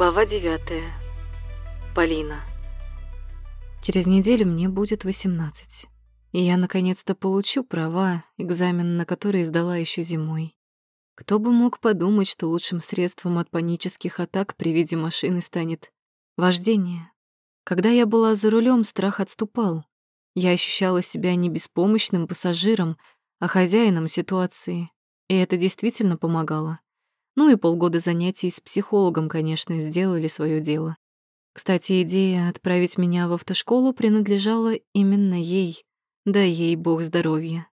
Глава девятая. Полина. Через неделю мне будет 18, и я наконец-то получу права, экзамен на который сдала еще зимой. Кто бы мог подумать, что лучшим средством от панических атак при виде машины станет вождение. Когда я была за рулем, страх отступал. Я ощущала себя не беспомощным пассажиром, а хозяином ситуации, и это действительно помогало. Ну и полгода занятий с психологом, конечно, сделали свое дело. Кстати, идея отправить меня в автошколу принадлежала именно ей. Да ей бог здоровья.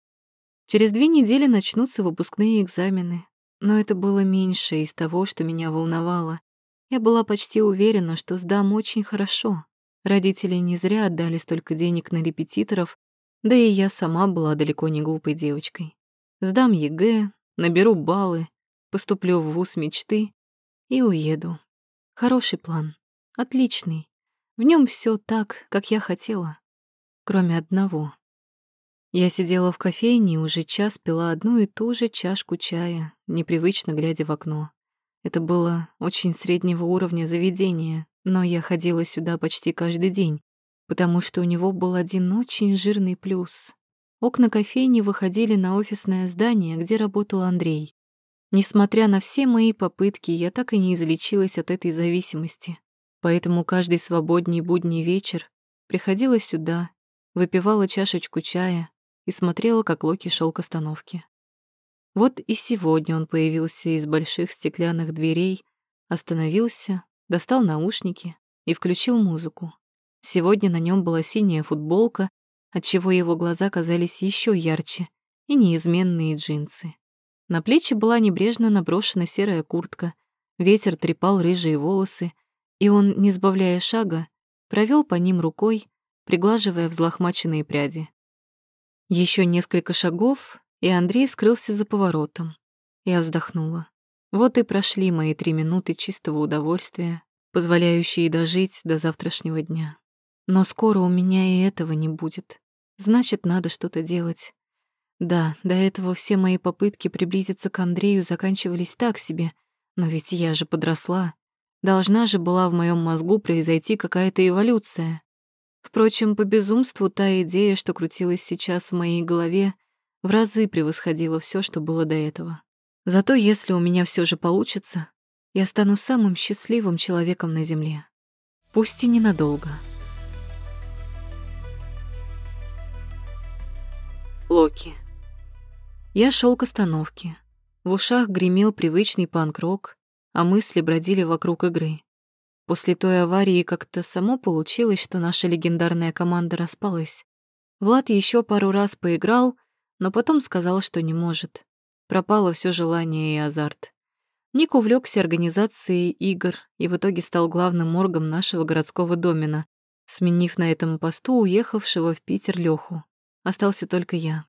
Через две недели начнутся выпускные экзамены, но это было меньше из того, что меня волновало. Я была почти уверена, что сдам очень хорошо. Родители не зря отдали столько денег на репетиторов, да и я сама была далеко не глупой девочкой. Сдам ЕГЭ, наберу баллы, поступлю в вуз мечты и уеду. Хороший план. Отличный. В нем все так, как я хотела. Кроме одного. Я сидела в кофейне и уже час пила одну и ту же чашку чая, непривычно глядя в окно. Это было очень среднего уровня заведение, но я ходила сюда почти каждый день, потому что у него был один очень жирный плюс. Окна кофейни выходили на офисное здание, где работал Андрей. Несмотря на все мои попытки, я так и не излечилась от этой зависимости. Поэтому каждый свободный будний вечер приходила сюда, выпивала чашечку чая и смотрела, как Локи шел к остановке. Вот и сегодня он появился из больших стеклянных дверей, остановился, достал наушники и включил музыку. Сегодня на нем была синяя футболка, отчего его глаза казались еще ярче, и неизменные джинсы. На плечи была небрежно наброшена серая куртка, ветер трепал рыжие волосы, и он, не сбавляя шага, провел по ним рукой, приглаживая взлохмаченные пряди. Еще несколько шагов, и Андрей скрылся за поворотом. Я вздохнула. Вот и прошли мои три минуты чистого удовольствия, позволяющие дожить до завтрашнего дня. Но скоро у меня и этого не будет. Значит, надо что-то делать. Да, до этого все мои попытки приблизиться к Андрею заканчивались так себе, но ведь я же подросла. Должна же была в моем мозгу произойти какая-то эволюция. Впрочем, по безумству та идея, что крутилась сейчас в моей голове, в разы превосходила все, что было до этого. Зато если у меня все же получится, я стану самым счастливым человеком на Земле. Пусть и ненадолго. Локи. Я шел к остановке. В ушах гремел привычный панк-рок, а мысли бродили вокруг игры. После той аварии как-то само получилось, что наша легендарная команда распалась. Влад еще пару раз поиграл, но потом сказал, что не может. Пропало все желание и азарт. Ник увлекся организацией игр и в итоге стал главным моргом нашего городского домена, сменив на этом посту уехавшего в Питер Леху. Остался только я.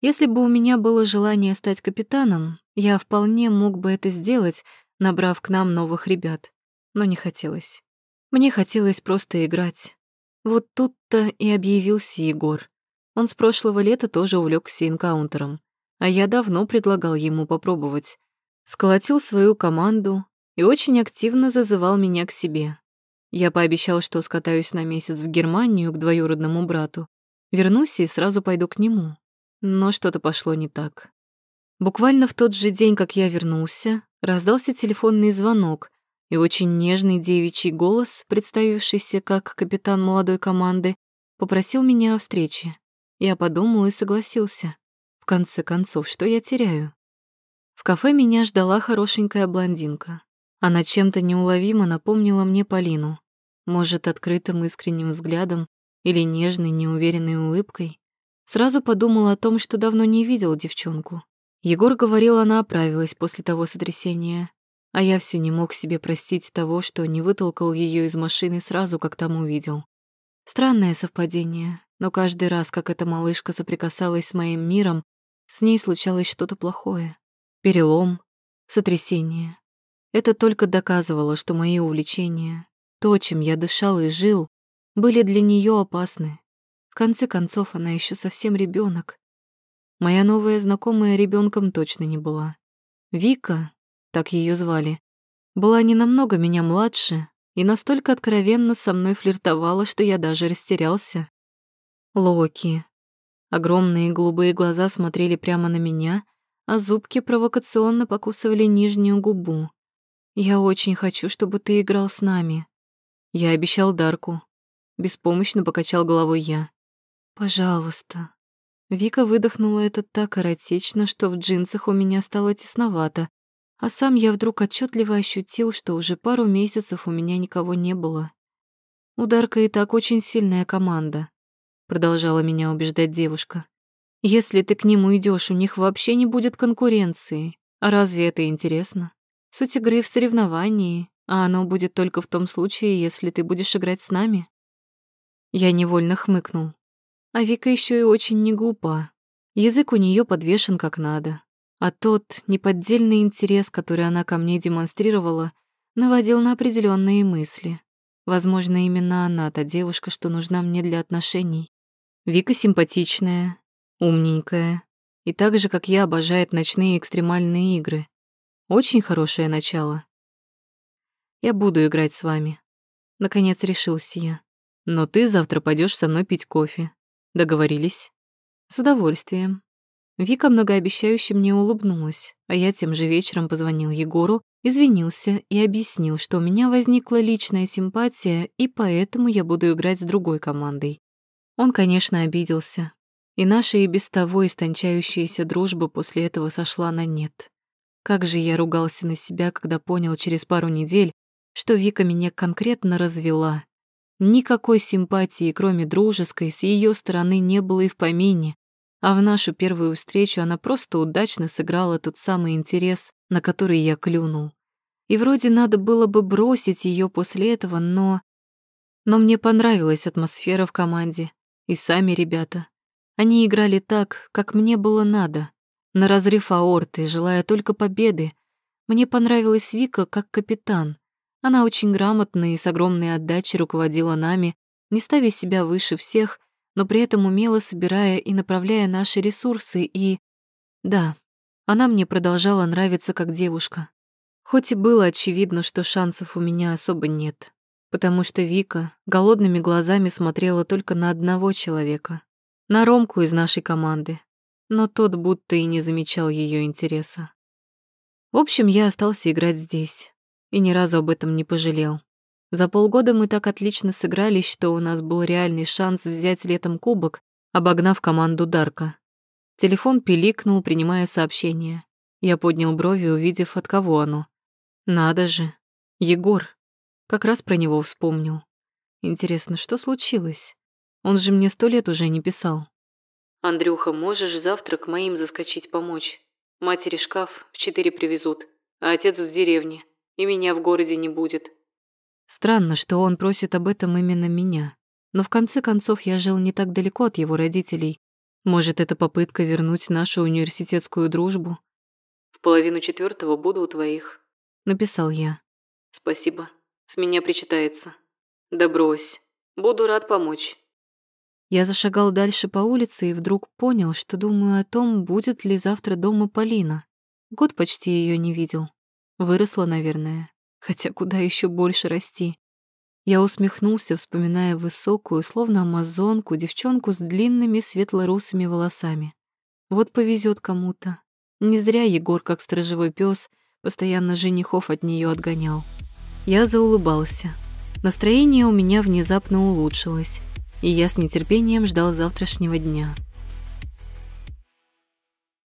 Если бы у меня было желание стать капитаном, я вполне мог бы это сделать, набрав к нам новых ребят. Но не хотелось. Мне хотелось просто играть. Вот тут-то и объявился Егор. Он с прошлого лета тоже увлекся инкаунтером, а я давно предлагал ему попробовать. Сколотил свою команду и очень активно зазывал меня к себе. Я пообещал, что скатаюсь на месяц в Германию к двоюродному брату, вернусь и сразу пойду к нему. Но что-то пошло не так. Буквально в тот же день, как я вернулся, раздался телефонный звонок, и очень нежный девичий голос, представившийся как капитан молодой команды, попросил меня о встрече. Я подумал и согласился. В конце концов, что я теряю? В кафе меня ждала хорошенькая блондинка. Она чем-то неуловимо напомнила мне Полину. Может, открытым искренним взглядом или нежной, неуверенной улыбкой. Сразу подумал о том, что давно не видел девчонку. Егор говорил, она оправилась после того сотрясения, а я все не мог себе простить того, что не вытолкал ее из машины сразу, как там увидел. Странное совпадение, но каждый раз, как эта малышка соприкасалась с моим миром, с ней случалось что-то плохое. Перелом, сотрясение. Это только доказывало, что мои увлечения, то, чем я дышал и жил, были для нее опасны. Конце концов, она еще совсем ребенок, Моя новая знакомая ребенком точно не была. Вика, так ее звали, была не намного меня младше и настолько откровенно со мной флиртовала, что я даже растерялся. Локи. Огромные голубые глаза смотрели прямо на меня, а зубки провокационно покусывали нижнюю губу. «Я очень хочу, чтобы ты играл с нами». Я обещал Дарку. Беспомощно покачал головой я. «Пожалуйста». Вика выдохнула это так эротично, что в джинсах у меня стало тесновато, а сам я вдруг отчетливо ощутил, что уже пару месяцев у меня никого не было. У Дарка и так очень сильная команда, продолжала меня убеждать девушка. Если ты к ним уйдешь, у них вообще не будет конкуренции. А разве это интересно? Суть игры в соревновании, а оно будет только в том случае, если ты будешь играть с нами. Я невольно хмыкнул. А Вика еще и очень не глупа. Язык у нее подвешен как надо. А тот неподдельный интерес, который она ко мне демонстрировала, наводил на определенные мысли. Возможно, именно она та девушка, что нужна мне для отношений. Вика симпатичная, умненькая и так же, как я, обожает ночные экстремальные игры. Очень хорошее начало. Я буду играть с вами. Наконец решился я. Но ты завтра пойдешь со мной пить кофе. Договорились? С удовольствием. Вика многообещающе мне улыбнулась, а я тем же вечером позвонил Егору, извинился и объяснил, что у меня возникла личная симпатия, и поэтому я буду играть с другой командой. Он, конечно, обиделся, и наша и без того истончающаяся дружба после этого сошла на нет. Как же я ругался на себя, когда понял через пару недель, что Вика меня конкретно развела. Никакой симпатии, кроме дружеской, с ее стороны не было и в помине, а в нашу первую встречу она просто удачно сыграла тот самый интерес, на который я клюнул. И вроде надо было бы бросить ее после этого, но... Но мне понравилась атмосфера в команде, и сами ребята. Они играли так, как мне было надо, на разрыв аорты, желая только победы. Мне понравилась Вика как капитан. Она очень грамотно и с огромной отдачей руководила нами, не ставя себя выше всех но при этом умело собирая и направляя наши ресурсы, и... Да, она мне продолжала нравиться как девушка. Хоть и было очевидно, что шансов у меня особо нет, потому что Вика голодными глазами смотрела только на одного человека, на Ромку из нашей команды, но тот будто и не замечал ее интереса. В общем, я остался играть здесь и ни разу об этом не пожалел. За полгода мы так отлично сыгрались, что у нас был реальный шанс взять летом кубок, обогнав команду Дарка. Телефон пиликнул, принимая сообщение. Я поднял брови, увидев, от кого оно. Надо же. Егор. Как раз про него вспомнил. Интересно, что случилось? Он же мне сто лет уже не писал. «Андрюха, можешь завтра к моим заскочить помочь? Матери шкаф в четыре привезут, а отец в деревне, и меня в городе не будет. Странно, что он просит об этом именно меня. Но в конце концов я жил не так далеко от его родителей. Может, это попытка вернуть нашу университетскую дружбу? В половину четвертого буду у твоих, написал я. Спасибо. С меня причитается. Да брось. Буду рад помочь. Я зашагал дальше по улице и вдруг понял, что думаю о том, будет ли завтра дома Полина. Год почти ее не видел. Выросла, наверное. Хотя куда еще больше расти? Я усмехнулся, вспоминая высокую, словно амазонку, девчонку с длинными светло-русыми волосами. Вот повезет кому-то. Не зря Егор, как сторожевой пес, постоянно женихов от нее отгонял. Я заулыбался. Настроение у меня внезапно улучшилось, и я с нетерпением ждал завтрашнего дня.